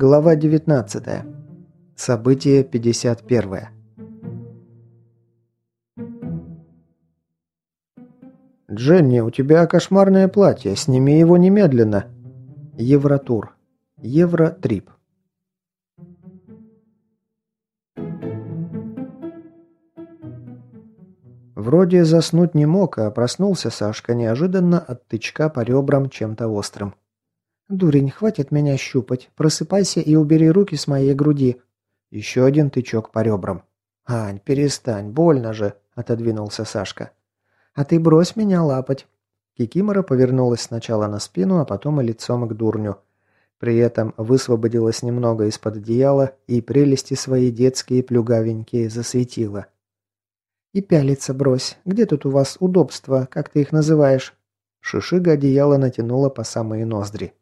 Глава 19. Событие 51. «Дженни, у тебя кошмарное платье, сними его немедленно!» Евротур. Евротрип. Вроде заснуть не мог, а проснулся Сашка неожиданно от тычка по ребрам чем-то острым. «Дурень, хватит меня щупать. Просыпайся и убери руки с моей груди». Еще один тычок по ребрам. «Ань, перестань, больно же», — отодвинулся Сашка. «А ты брось меня лапать». Кикимора повернулась сначала на спину, а потом и лицом к дурню. При этом высвободилась немного из-под одеяла и прелести свои детские плюгавенькие засветила. «И пялиться брось. Где тут у вас удобства, как ты их называешь?» Шишига одеяло натянула по самые ноздри.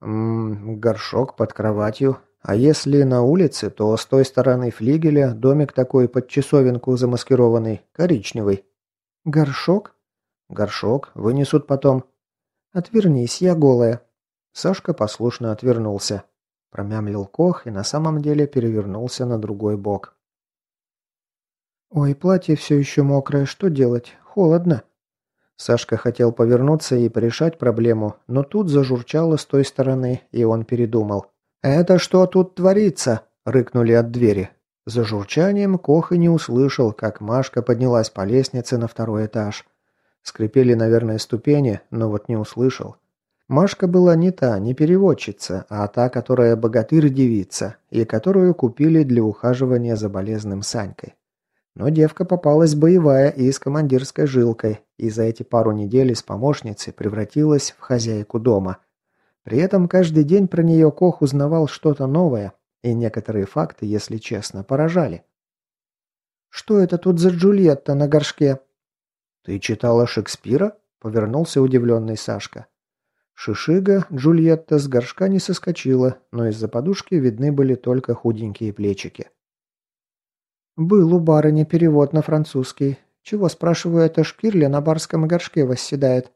Ммм, горшок под кроватью. А если на улице, то с той стороны флигеля домик такой под часовенку замаскированный, коричневый. Горшок? Горшок, вынесут потом. Отвернись, я голая. Сашка послушно отвернулся. Промямлил Кох и на самом деле перевернулся на другой бок. «Ой, платье все еще мокрое, что делать? Холодно». Сашка хотел повернуться и порешать проблему, но тут зажурчало с той стороны, и он передумал. «Это что тут творится?» – рыкнули от двери. За журчанием Кох и не услышал, как Машка поднялась по лестнице на второй этаж. Скрипели, наверное, ступени, но вот не услышал. Машка была не та, не переводчица, а та, которая богатырь-девица, и которую купили для ухаживания за болезным Санькой. Но девка попалась боевая и с командирской жилкой, и за эти пару недель из помощницы превратилась в хозяйку дома. При этом каждый день про нее Кох узнавал что-то новое, и некоторые факты, если честно, поражали. «Что это тут за Джульетта на горшке?» «Ты читала Шекспира?» – повернулся удивленный Сашка. Шишига, Джульетта с горшка не соскочила, но из-за подушки видны были только худенькие плечики. «Был у барыни перевод на французский. Чего, спрашиваю, это шкирля на барском горшке восседает?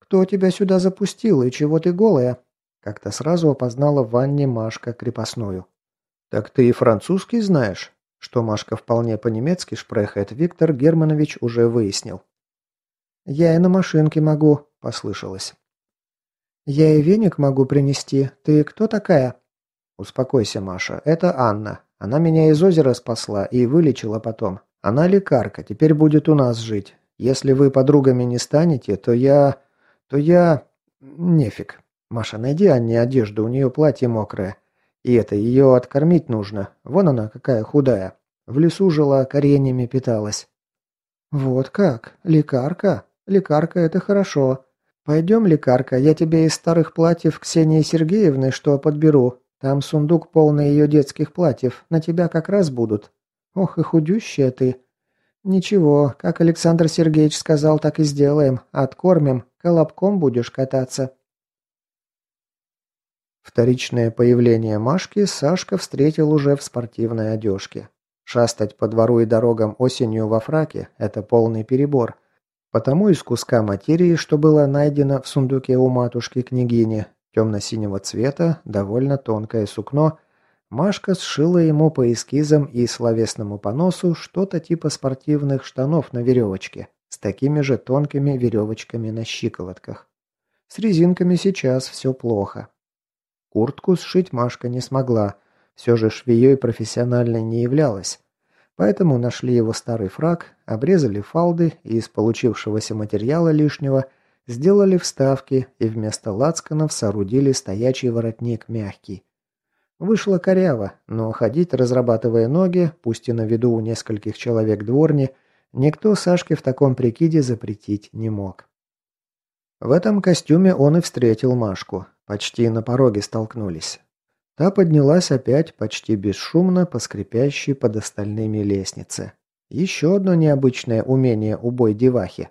Кто тебя сюда запустил и чего ты голая?» Как-то сразу опознала в ванне Машка крепостную. «Так ты и французский знаешь?» Что Машка вполне по-немецки шпрехает, Виктор Германович уже выяснил. «Я и на машинке могу», — послышалось. «Я и веник могу принести. Ты кто такая?» «Успокойся, Маша. Это Анна. Она меня из озера спасла и вылечила потом. Она лекарка, теперь будет у нас жить. Если вы подругами не станете, то я... то я... нефиг. Маша, найди Анне одежду, у нее платье мокрое. И это, ее откормить нужно. Вон она какая худая. В лесу жила, кореньями питалась. Вот как? Лекарка? Лекарка – это хорошо. Пойдем, лекарка, я тебе из старых платьев Ксении Сергеевны что подберу. Там сундук полный ее детских платьев, на тебя как раз будут. Ох и худющая ты. Ничего, как Александр Сергеевич сказал, так и сделаем. Откормим, колобком будешь кататься. Вторичное появление Машки Сашка встретил уже в спортивной одежке. Шастать по двору и дорогам осенью во фраке – это полный перебор. Потому из куска материи, что было найдено в сундуке у матушки-княгини, темно-синего цвета, довольно тонкое сукно, Машка сшила ему по эскизам и словесному поносу что-то типа спортивных штанов на веревочке, с такими же тонкими веревочками на щиколотках. С резинками сейчас все плохо. Куртку сшить Машка не смогла, все же швеей профессиональной не являлась. Поэтому нашли его старый фраг, обрезали фалды и из получившегося материала лишнего – Сделали вставки и вместо лацканов соорудили стоячий воротник мягкий. Вышло коряво, но ходить, разрабатывая ноги, пусть и на виду у нескольких человек дворни, никто Сашке в таком прикиде запретить не мог. В этом костюме он и встретил Машку. Почти на пороге столкнулись. Та поднялась опять почти бесшумно по скрипящей под остальными лестнице. Еще одно необычное умение убой девахи.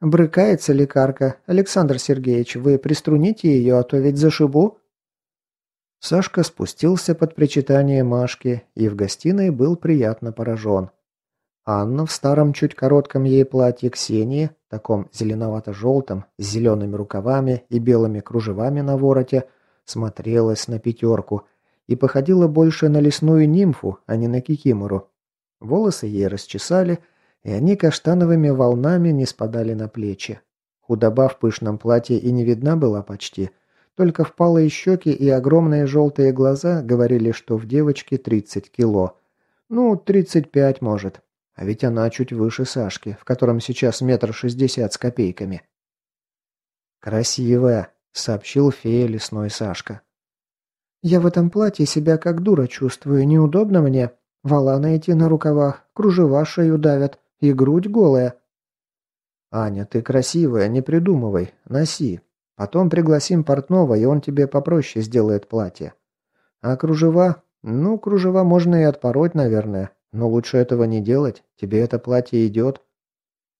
«Брыкается лекарка. Александр Сергеевич, вы приструните ее, а то ведь зашибу». Сашка спустился под причитание Машки и в гостиной был приятно поражен. Анна в старом чуть коротком ей платье Ксении, таком зеленовато-желтом, с зелеными рукавами и белыми кружевами на вороте, смотрелась на пятерку и походила больше на лесную нимфу, а не на кикимору. Волосы ей расчесали, и они каштановыми волнами не спадали на плечи. Худоба в пышном платье и не видна была почти, только впалые щеки и огромные желтые глаза говорили, что в девочке 30 кило. Ну, 35 может. А ведь она чуть выше Сашки, в котором сейчас метр шестьдесят с копейками. «Красивая», — сообщил фея лесной Сашка. «Я в этом платье себя как дура чувствую, неудобно мне. Валаны эти на рукавах, кружева шею давят, и грудь голая». «Аня, ты красивая, не придумывай, носи. Потом пригласим портного, и он тебе попроще сделает платье. А кружева? Ну, кружева можно и отпороть, наверное. Но лучше этого не делать. Тебе это платье идет.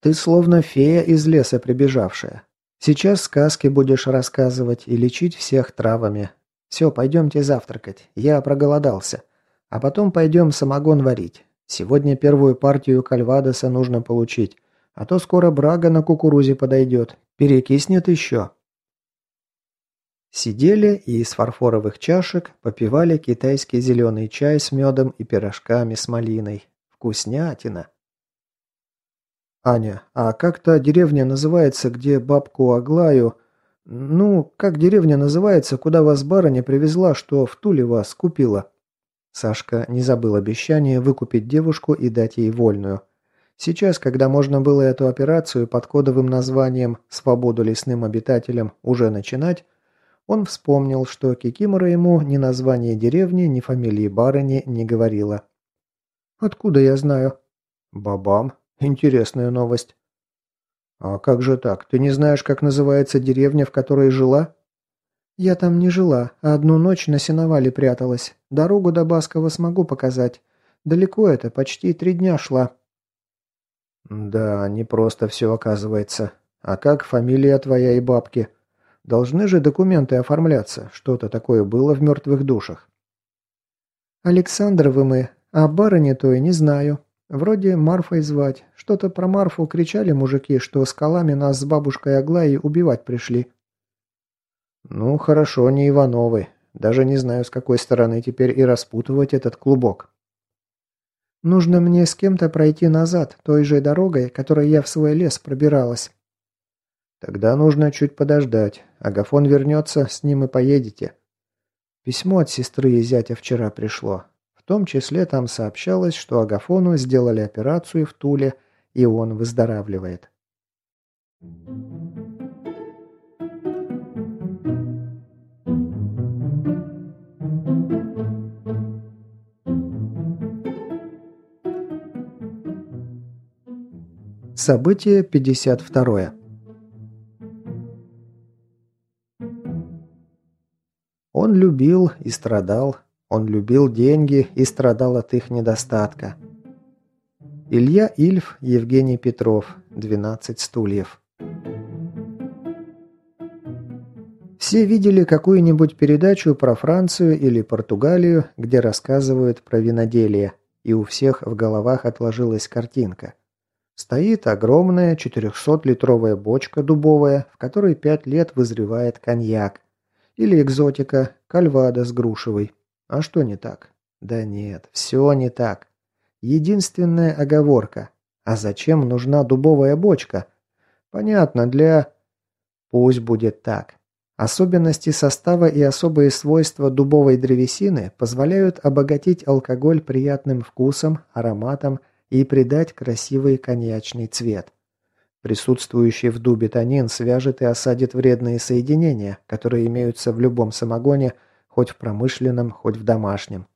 Ты словно фея из леса прибежавшая. Сейчас сказки будешь рассказывать и лечить всех травами. Все, пойдемте завтракать. Я проголодался. А потом пойдем самогон варить. Сегодня первую партию кальвадоса нужно получить. А то скоро брага на кукурузе подойдет. Перекиснет еще. Сидели и из фарфоровых чашек попивали китайский зеленый чай с медом и пирожками с малиной. Вкуснятина. «Аня, а как то деревня называется, где бабку Аглаю... Ну, как деревня называется, куда вас барыня привезла, что в Туле вас купила?» Сашка не забыл обещание выкупить девушку и дать ей вольную. Сейчас, когда можно было эту операцию под кодовым названием «Свободу лесным обитателям» уже начинать, он вспомнил, что Кикимора ему ни название деревни, ни фамилии барыни не говорила. «Откуда я знаю?» «Бабам. Интересная новость». «А как же так? Ты не знаешь, как называется деревня, в которой жила?» «Я там не жила, а одну ночь на сеновале пряталась. Дорогу до Баскова смогу показать. Далеко это, почти три дня шла». «Да, не просто все оказывается. А как фамилия твоя и бабки?» Должны же документы оформляться. Что-то такое было в мертвых душах. Александровы мы, а барыни той не знаю. Вроде Марфой звать. Что-то про Марфу кричали мужики, что скалами нас с бабушкой Аглаей убивать пришли. Ну, хорошо, не Ивановы. Даже не знаю, с какой стороны теперь и распутывать этот клубок. Нужно мне с кем-то пройти назад, той же дорогой, которой я в свой лес пробиралась. Тогда нужно чуть подождать. Агафон вернется, с ним и поедете. Письмо от сестры и зятя вчера пришло. В том числе там сообщалось, что Агафону сделали операцию в Туле, и он выздоравливает. Событие 52. Он любил и страдал. Он любил деньги и страдал от их недостатка. Илья Ильф, Евгений Петров, 12 стульев. Все видели какую-нибудь передачу про Францию или Португалию, где рассказывают про виноделие, и у всех в головах отложилась картинка. Стоит огромная 400-литровая бочка дубовая, в которой пять лет вызревает коньяк. Или экзотика, кальвада с грушевой. А что не так? Да нет, все не так. Единственная оговорка. А зачем нужна дубовая бочка? Понятно, для... Пусть будет так. Особенности состава и особые свойства дубовой древесины позволяют обогатить алкоголь приятным вкусом, ароматом и придать красивый коньячный цвет. Присутствующий в дубе танин свяжет и осадит вредные соединения, которые имеются в любом самогоне, хоть в промышленном, хоть в домашнем.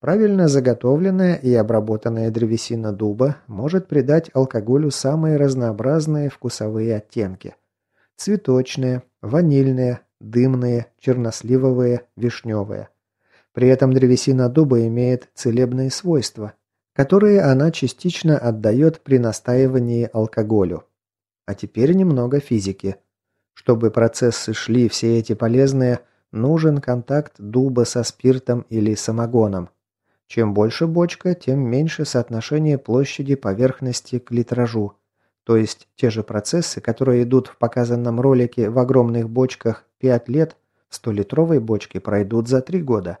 Правильно заготовленная и обработанная древесина дуба может придать алкоголю самые разнообразные вкусовые оттенки. Цветочные, ванильные, дымные, черносливовые, вишневые. При этом древесина дуба имеет целебные свойства, которые она частично отдает при настаивании алкоголю. А теперь немного физики. Чтобы процессы шли, все эти полезные, нужен контакт дуба со спиртом или самогоном. Чем больше бочка, тем меньше соотношение площади поверхности к литражу. То есть те же процессы, которые идут в показанном ролике в огромных бочках 5 лет, в 100-литровой бочке пройдут за 3 года,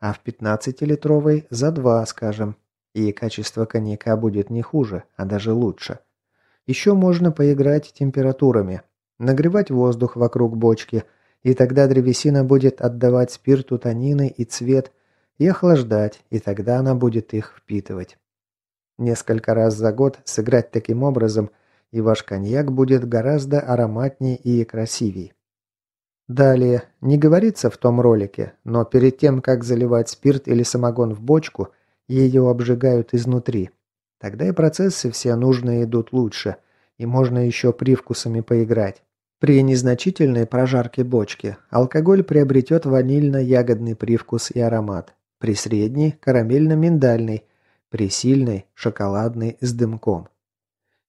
а в 15-литровой за 2, скажем. И качество коньяка будет не хуже, а даже лучше. Еще можно поиграть температурами, нагревать воздух вокруг бочки, и тогда древесина будет отдавать спирту танины и цвет, и охлаждать, и тогда она будет их впитывать. Несколько раз за год сыграть таким образом, и ваш коньяк будет гораздо ароматнее и красивее. Далее, не говорится в том ролике, но перед тем, как заливать спирт или самогон в бочку, ее обжигают изнутри. Тогда и процессы все нужные идут лучше, и можно еще привкусами поиграть. При незначительной прожарке бочки алкоголь приобретет ванильно-ягодный привкус и аромат. При средней – карамельно-миндальный. При сильной – шоколадный с дымком.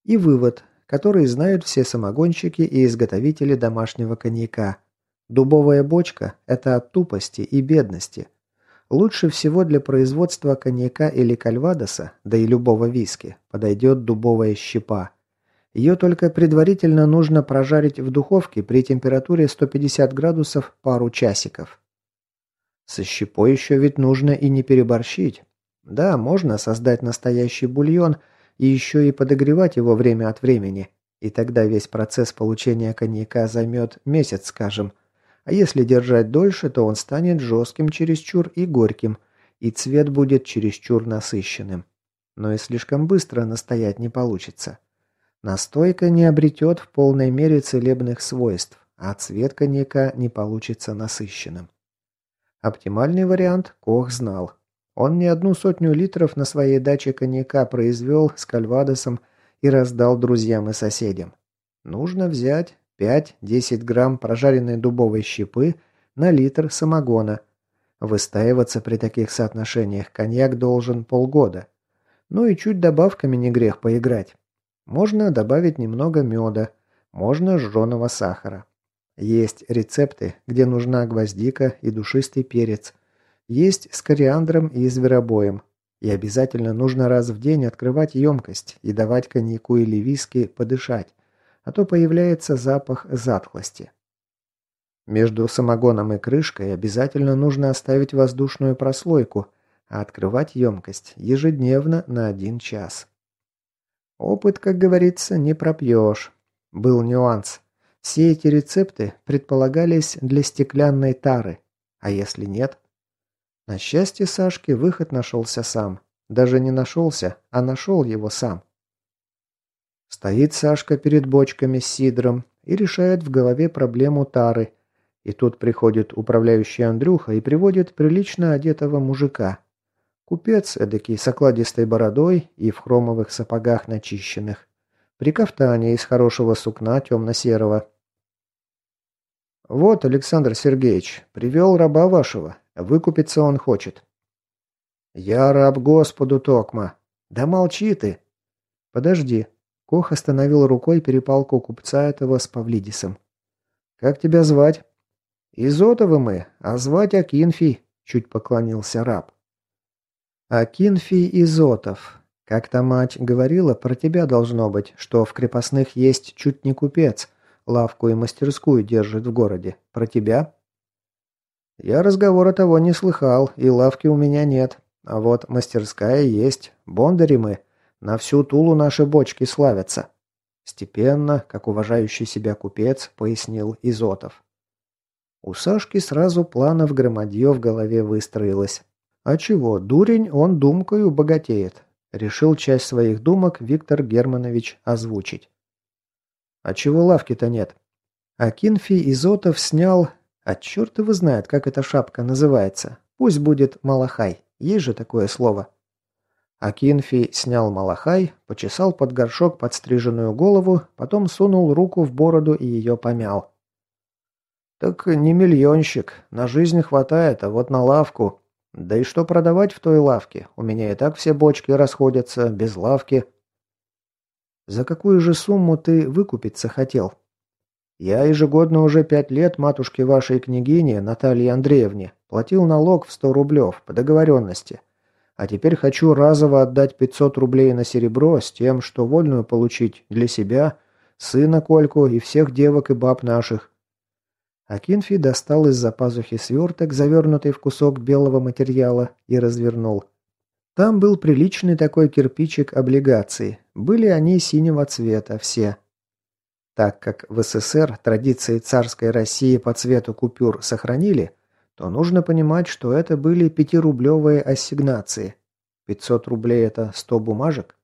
И вывод, который знают все самогонщики и изготовители домашнего коньяка. Дубовая бочка – это от тупости и бедности. Лучше всего для производства коньяка или кальвадоса, да и любого виски, подойдет дубовая щепа – ее только предварительно нужно прожарить в духовке при температуре 150 градусов пару часиков. Со щепой еще ведь нужно и не переборщить. Да, можно создать настоящий бульон и еще и подогревать его время от времени. И тогда весь процесс получения коньяка займет месяц, скажем. А если держать дольше, то он станет жестким чересчур и горьким, и цвет будет чересчур насыщенным. Но и слишком быстро настоять не получится. Настойка не обретет в полной мере целебных свойств, а цвет коньяка не получится насыщенным. Оптимальный вариант Кох знал. Он не одну сотню литров на своей даче коньяка произвел с кальвадосом и раздал друзьям и соседям. Нужно взять 5-10 грамм прожаренной дубовой щепы на литр самогона. Выстаиваться при таких соотношениях коньяк должен полгода. Ну и чуть добавками не грех поиграть. Можно добавить немного меда, можно жженого сахара. Есть рецепты, где нужна гвоздика и душистый перец. Есть с кориандром и зверобоем. И обязательно нужно раз в день открывать емкость и давать коньяку или виски подышать, а то появляется запах затхлости. Между самогоном и крышкой обязательно нужно оставить воздушную прослойку, а открывать емкость ежедневно на один час. Опыт, как говорится, не пропьешь. Был нюанс. Все эти рецепты предполагались для стеклянной тары. А если нет? На счастье Сашки выход нашелся сам. Даже не нашелся, а нашел его сам. Стоит Сашка перед бочками с сидром и решает в голове проблему тары. И тут приходит управляющий Андрюха и приводит прилично одетого мужика. Купец, эдакий с окладистой бородой и в хромовых сапогах начищенных. При кафтане из хорошего сукна темно-серого. «Вот, Александр Сергеевич, привел раба вашего. Выкупиться он хочет». «Я раб Господу Токма». «Да молчи ты!» «Подожди». Кох остановил рукой перепалку купца этого с Павлидисом. «Как тебя звать?» «Изотовы мы, а звать Акинфий», — чуть поклонился раб. Акинфий Изотов. Как-то мать говорила, про тебя должно быть, что в крепостных есть чуть не купец, лавку и мастерскую держит в городе. Про тебя? Я разговора того не слыхал, и лавки у меня нет. А вот мастерская есть, бондари мы. На всю Тулу наши бочки славятся. Степенно, как уважающий себя купец, пояснил Изотов. У Сашки сразу планов громадье в голове выстроилось. А чего, дурень, он думкою богатеет. Решил часть своих думок Виктор Германович озвучить. А чего лавки-то нет? Акинфий Изотов снял... А черт его знает, как эта шапка называется. Пусть будет Малахай. Есть же такое слово. Акинфий снял Малахай, почесал под горшок подстриженную голову, потом сунул руку в бороду и ее помял. «Так не миллионщик. На жизнь хватает, а вот на лавку...» Да и что продавать в той лавке? У меня и так все бочки расходятся, без лавки. За какую же сумму ты выкупиться хотел? Я ежегодно уже пять лет матушке вашей княгине, Наталье Андреевне, платил налог в 100 рублев по договоренности. А теперь хочу разово отдать 500 рублей на серебро с тем, что вольную получить для себя, сына Кольку и всех девок и баб наших. Акинфи достал из-за пазухи сверток, завернутый в кусок белого материала, и развернул. Там был приличный такой кирпичик облигаций. Были они синего цвета, все. Так как в СССР традиции царской России по цвету купюр сохранили, то нужно понимать, что это были пятирублевые ассигнации. 500 рублей – это 100 бумажек?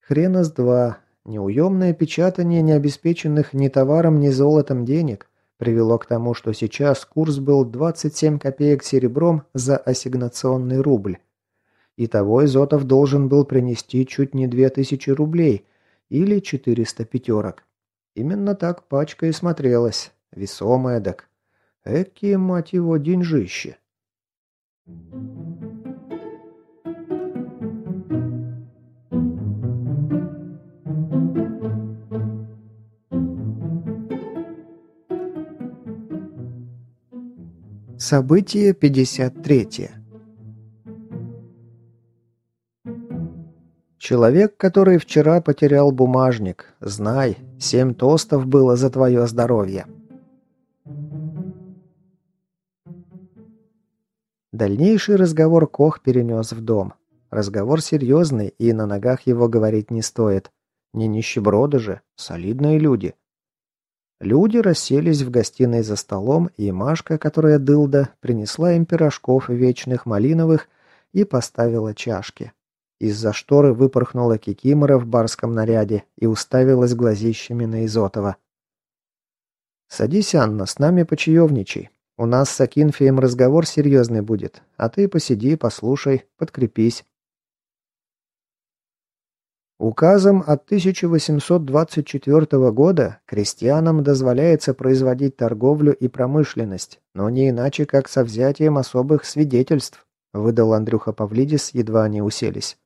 Хрена с два. Неуемное печатание необеспеченных ни товаром, ни золотом денег привело к тому, что сейчас курс был 27 копеек серебром за ассигнационный рубль. Итого Изотов должен был принести чуть не 2000 рублей или 400 пятерок. Именно так пачка и смотрелась. Весомая дак. Экие, мать его, деньжище. Событие 53. Человек, который вчера потерял бумажник, знай, семь тостов было за твое здоровье. Дальнейший разговор Кох перенес в дом. Разговор серьезный, и на ногах его говорить не стоит. Не нищеброды же, солидные люди. Люди расселись в гостиной за столом, и Машка, которая дылда, принесла им пирожков вечных малиновых и поставила чашки. Из-за шторы выпорхнула Кикимора в барском наряде и уставилась глазищами на Изотова. «Садись, Анна, с нами почаевничай. У нас с Акинфием разговор серьезный будет, а ты посиди, послушай, подкрепись». Указом от 1824 года крестьянам дозволяется производить торговлю и промышленность, но не иначе, как со взятием особых свидетельств, выдал Андрюха Павлидис, едва они уселись.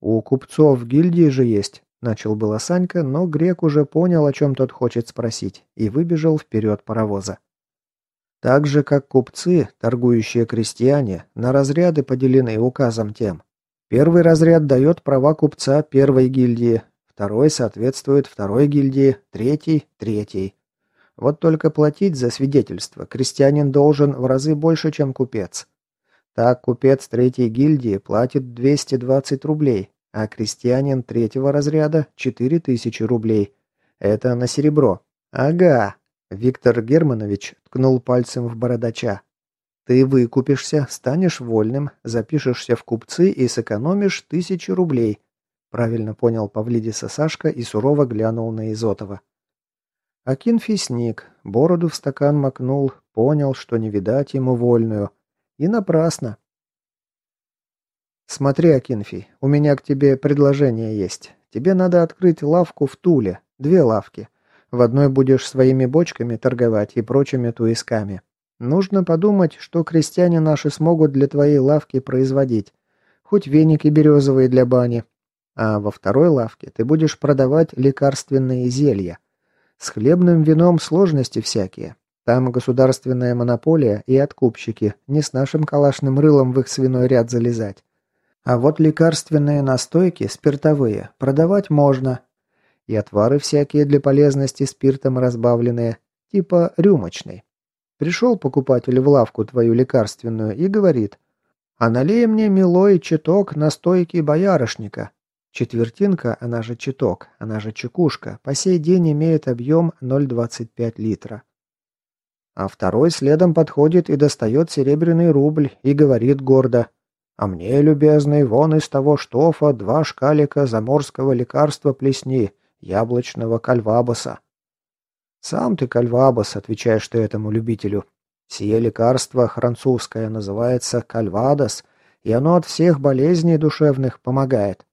«У купцов в гильдии же есть», – начал было Санька, но грек уже понял, о чем тот хочет спросить, и выбежал вперед паровоза. Так же, как купцы, торгующие крестьяне, на разряды поделены указом тем. Первый разряд дает права купца первой гильдии, второй соответствует второй гильдии, третий – третьей. Вот только платить за свидетельство крестьянин должен в разы больше, чем купец. Так купец третьей гильдии платит 220 рублей, а крестьянин третьего разряда – 4000 рублей. Это на серебро. Ага. Виктор Германович ткнул пальцем в бородача. Ты выкупишься, станешь вольным, запишешься в купцы и сэкономишь тысячу рублей. Правильно понял Павлидиса Сашка и сурово глянул на Изотова. Акинфий сник, бороду в стакан макнул, понял, что не видать ему вольную – и напрасно. Смотри, Акинфий, у меня к тебе предложение есть. Тебе надо открыть лавку в Туле, две лавки. В одной будешь своими бочками торговать и прочими туисками. Нужно подумать, что крестьяне наши смогут для твоей лавки производить. Хоть веники березовые для бани. А во второй лавке ты будешь продавать лекарственные зелья. С хлебным вином сложности всякие. Там государственная монополия и откупщики, не с нашим калашным рылом в их свиной ряд залезать. А вот лекарственные настойки, спиртовые, продавать можно. И отвары всякие для полезности спиртом разбавленные, типа рюмочный. Пришел покупатель в лавку твою лекарственную и говорит, «А налей мне, милой, читок настойки боярышника». Четвертинка, она же читок, она же чекушка, по сей день имеет объем 0,25 литра. А второй следом подходит и достает серебряный рубль и говорит гордо. «А мне, любезный, вон из того штофа два шкалика заморского лекарства плесни, яблочного кальвабоса». «Сам ты кальвабос», — отвечаешь ты этому любителю. «Сие лекарство французское называется кальвадос, и оно от всех болезней душевных помогает».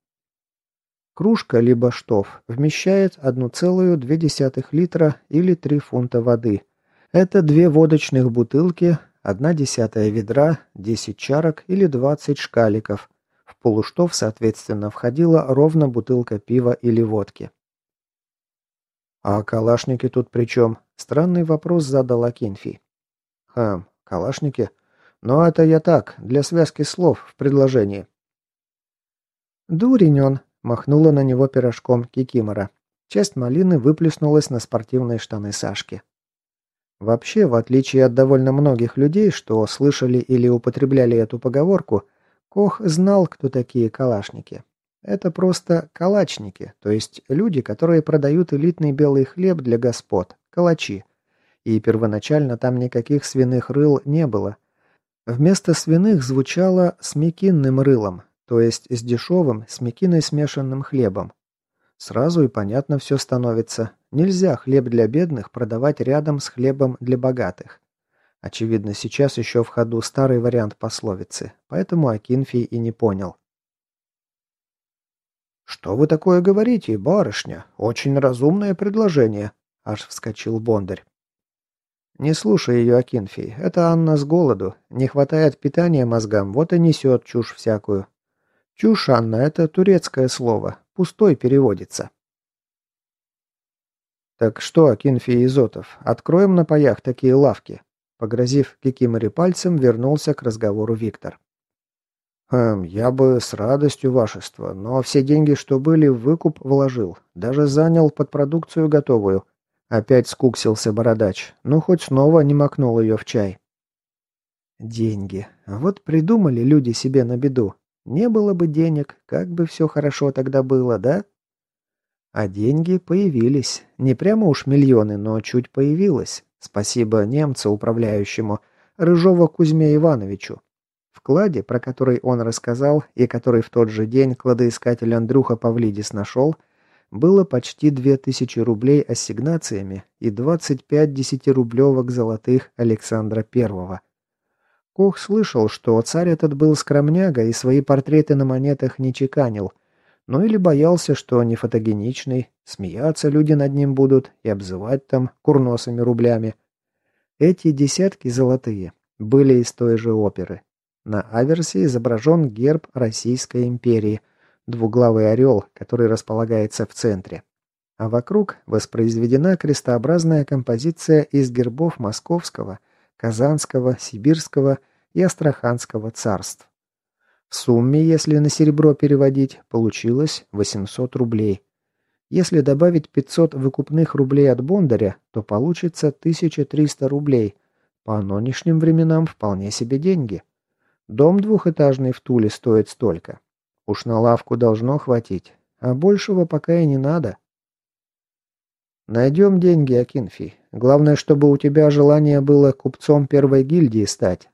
Кружка либо штоф вмещает 1,2 литра или 3 фунта воды – это две водочных бутылки, одна десятая ведра, 10 чарок или 20 шкаликов. В полуштов, соответственно, входила ровно бутылка пива или водки. «А калашники тут при чем?» Странный вопрос задал Акинфий. «Хм, калашники? Но это я так, для связки слов в предложении». «Дурень он!» – махнула на него пирожком Кикимора. Часть малины выплеснулась на спортивные штаны Сашки. Вообще, в отличие от довольно многих людей, что слышали или употребляли эту поговорку, Кох знал, кто такие калашники. Это просто калачники, то есть люди, которые продают элитный белый хлеб для господ, калачи. И первоначально там никаких свиных рыл не было. Вместо свиных звучало с мекинным рылом, то есть с дешевым, с мекиной смешанным хлебом. Сразу и понятно все становится. Нельзя хлеб для бедных продавать рядом с хлебом для богатых. Очевидно, сейчас еще в ходу старый вариант пословицы, поэтому Акинфий и не понял. «Что вы такое говорите, барышня? Очень разумное предложение», — аж вскочил Бондарь. «Не слушай ее, Акинфий. Это Анна с голоду. Не хватает питания мозгам, вот и несет чушь всякую. Чушь, Анна, это турецкое слово. Пустой переводится». «Так что, Акинфий Изотов, откроем на паях такие лавки?» Погрозив Кикиморе пальцем, вернулся к разговору Виктор. «Эм, я бы с радостью, вашество, но все деньги, что были, в выкуп вложил. Даже занял под продукцию готовую». Опять скуксился бородач. Ну, хоть снова не макнул ее в чай. «Деньги. Вот придумали люди себе на беду. Не было бы денег, как бы все хорошо тогда было, да?» А деньги появились. Не прямо уж миллионы, но чуть появилось. Спасибо немцу, управляющему, Рыжова Кузьме Ивановичу. Кладе, про который он рассказал и который в тот же день кладоискатель Андрюха Павлидис нашел, было почти две тысячи рублей ассигнациями и 25 десятирублевок золотых Александра Первого. Кох слышал, что царь этот был скромняга и свои портреты на монетах не чеканил – ну или боялся, что не фотогеничный, смеяться люди над ним будут и обзывать там курносыми рублями. Эти десятки золотые были из той же оперы. На аверсе изображен герб Российской империи, двуглавый орел, который располагается в центре. А вокруг воспроизведена крестообразная композиция из гербов Московского, Казанского, Сибирского и Астраханского царств. В сумме, если на серебро переводить, получилось 800 рублей. Если добавить 500 выкупных рублей от Бондаря, то получится 1300 рублей. По нынешним временам вполне себе деньги. Дом двухэтажный в Туле стоит столько. Уж на лавку должно хватить, а большего пока и не надо. Найдем деньги, Акинфи. Главное, чтобы у тебя желание было купцом первой гильдии стать,